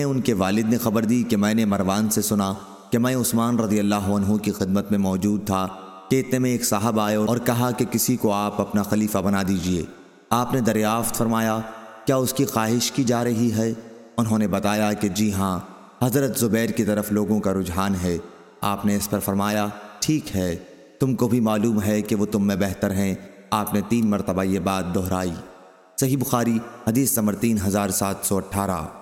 انہیں ان کے والد نے خبر دی کہ میں نے مروان سے سنا کہ میں عثمان رضی اللہ عنہ کی خدمت میں موجود تھا، کہ اتنے میں ایک صاحب آئے اور کہا کہ کسی کو آپ اپنا خلیفہ بنا دیجیے۔ آپ نے دریافت فرمایا، کیا اس کی خواہش کی جا رہی ہے؟ انہوں نے بتایا کہ جی ہاں حضرت زبیر کی طرف لوگوں کا رجحان ہے۔ آپ نے اس پر فرمایا، ٹھیک ہے، تم کو بھی معلوم ہے کہ وہ تم میں بہتر ہیں۔ آپ نے تین مرتبہ یہ بات دہرائی۔ صحیح بخاری، حدیث نمبر تین ہزار سات سو اٹھارہ۔